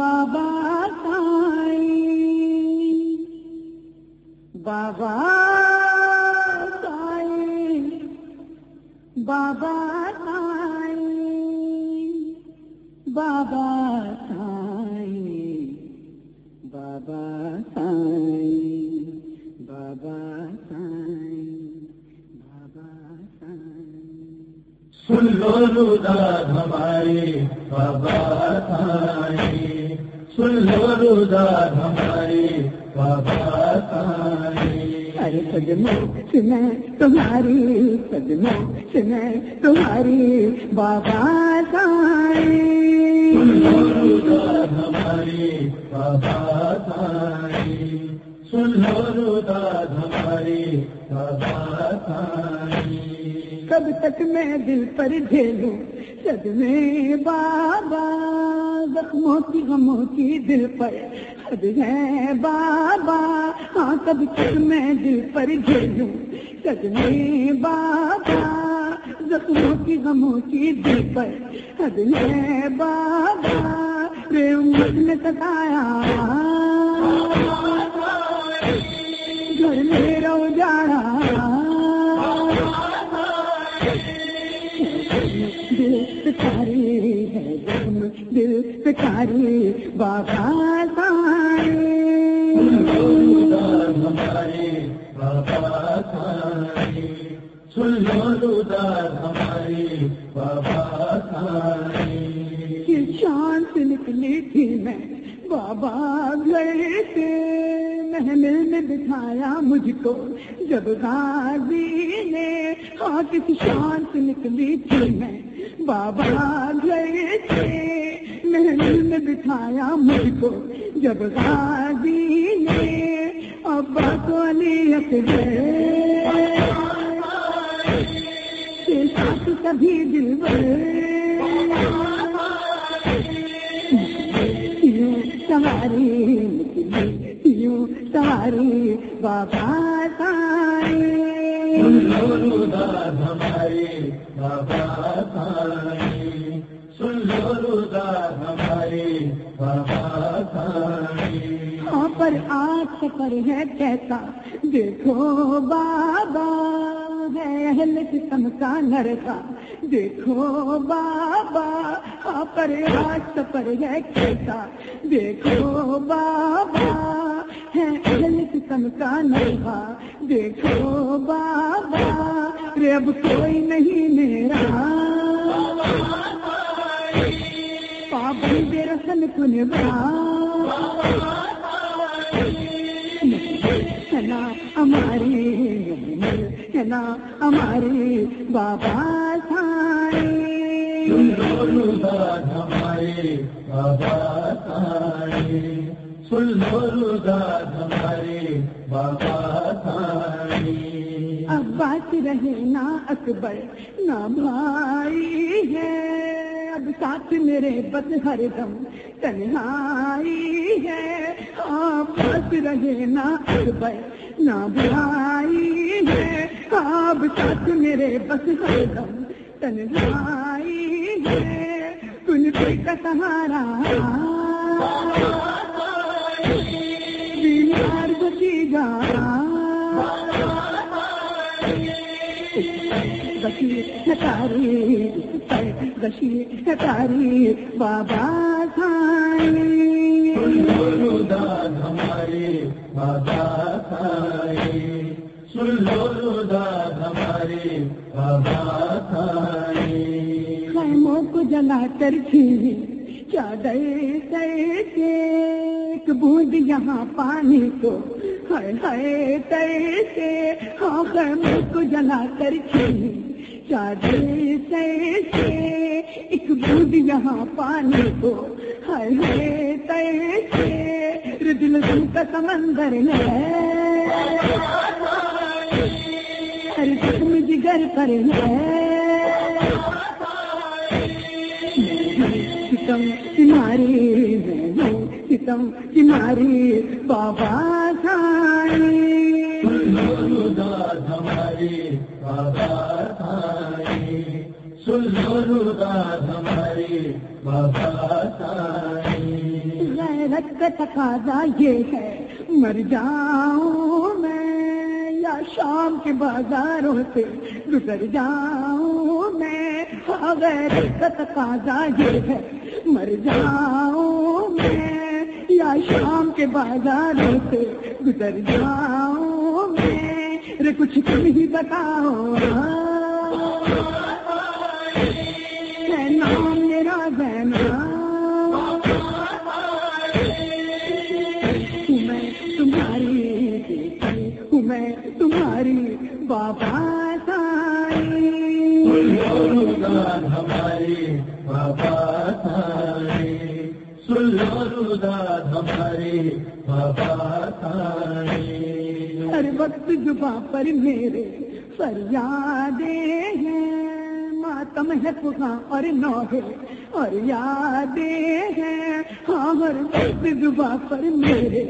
بابا سائی بابا سائی بابا سائی بابا سائی بابا سائی بابا سائی بابا سائی سن لو روداد ہماری بابا سائی بابا سائی ارے سجنوں سنیں تمہاری سجنوں سنیں تمہاری بابا روداد ہماری بابا سائی سن لو روداد ہماری بابا سائی کب تک میں دل پر جھیلوں صدمے بابا۔ زخموں کی غموں کی دل پر۔ حد ہے بابا ہاں کب تک میں دل پر جھیلوں صدمے بابا زخموں کی غموں کی دل پر۔ حد ہے بابا، رے امت نے ستایا۔ گھر میرا اجاڑا دل پکاری زخم دل پکاری بابا سائی ہماری بابا سائی سن لو روداد ہماری بابا سائی کس شان سے نکلی تھی میں؟ بابا گھر سے محمل میں بٹھایا مجھ کو، جب غازی نے ہاں کس شان سے نکلی تھی میں۔ بابا گھر سے محمل میں بٹھایا مجھ کو۔ جب غازی نے ابا کو علی اکبر کے ساتھ کبھی دل یوں سواری نکلی، یوں سواری بابا سائی لو روداد ہماری بابا سائی سن لو روداد ہماری بابا سائی پر آج سفر ہے کیسا؟ دیکھو بابا، ہے اہل قسم کا لڑکا دیکھو بابا پر آج سفر ہے کیسا؟ دیکھو بابا۔ ہے اہل کا لڑکا دیکھو بابا رے اب کوئی نہیں میرا۔ پابند رسن کن نا ہماری نا ہماری بابا سائی سن بابا سائی سن بابا عباس رہے نا اکبر نہ بھائی ہے۔ اب ساتھ میرے بس ہر دم تنہائی ہے۔ عباس رہے نا اکبر نہ بھائی ہے۔ اب ساتھ میرے بس ہر دم تنہائی ہے۔ تن پہ کا سہارا۔ بیمار بچی گا۔ بشیر بابا سائی سن لو روداد ہماری بابا سائی سن لو روداد بابا سائی خیموں کو جلا کر چھینی چادر ایک بوند یہاں پانی کو۔ ہائے ہائے کیسے ہاں خیموں کو جلا کر چھینی چادر سر سے ایک بوند یہاں پانی کو۔ ہائے ہائے کیسے دل دل کا سمندر ہے۔ ہر جگر پر ہے۔ ستم میں ستم تمہاری بابا سائی۔ ہماری بابا سائی۔ ہماری بابا سائی۔ محنت کا تقاضا یہ ہے مر جاؤں میں۔ یا شام کے بازاروں سے گزر جاؤں میں۔ غیر کا تقاضا یہ ہے مر جاؤں میں، یا شام کے بازاروں سے گزر جاؤں میں۔ رے کچھ تم ہی بتاؤ۔ ہے نام میرا زینا ہوں میں تمہاری بیٹی، ہوں میں تمہاری بابا سائی ہماری بابا ہر وقت زباں پر میرے فریادیں ہیں۔ ماتم ہے پکا اور نوہے اور یادیں ہیں۔ ہاں ہر وقت زباں پر میرے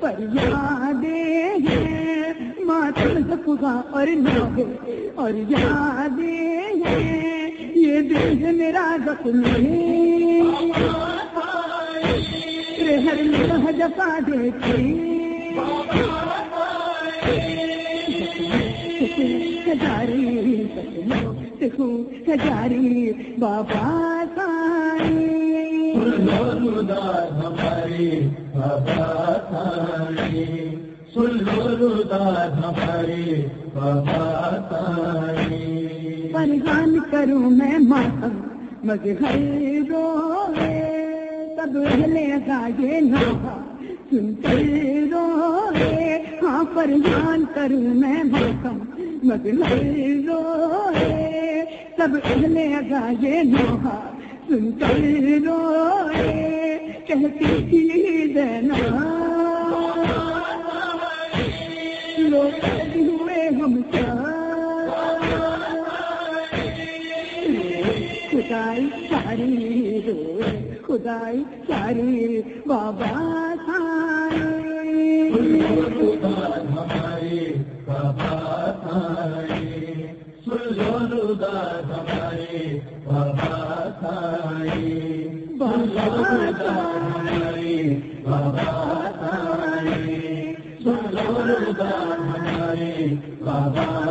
فریادیں ہیں۔ ماتم ہے پکا اور نوہے اور یادیں ہیں۔ یہ دل ہے میرا زخم ہر ہزاری ہزاری بابا ہماری بابا سلو بابا کروں میں ماتم مگر روے تب ہلے گا یہ نوحہ سنتے روے ہاں پریشان کروں میں ماتم مگر روے تب ہلے گا یہ نوحہ سنتے روے کہتی تھی دینا لوگ ہوئے ہم کیا خدائی ساری روئے خدائی ساری بابا ساری ہماری بابا سائی سلو ہماری بابا سائی بابا ہماری بابا سائی سلو ہماری بابا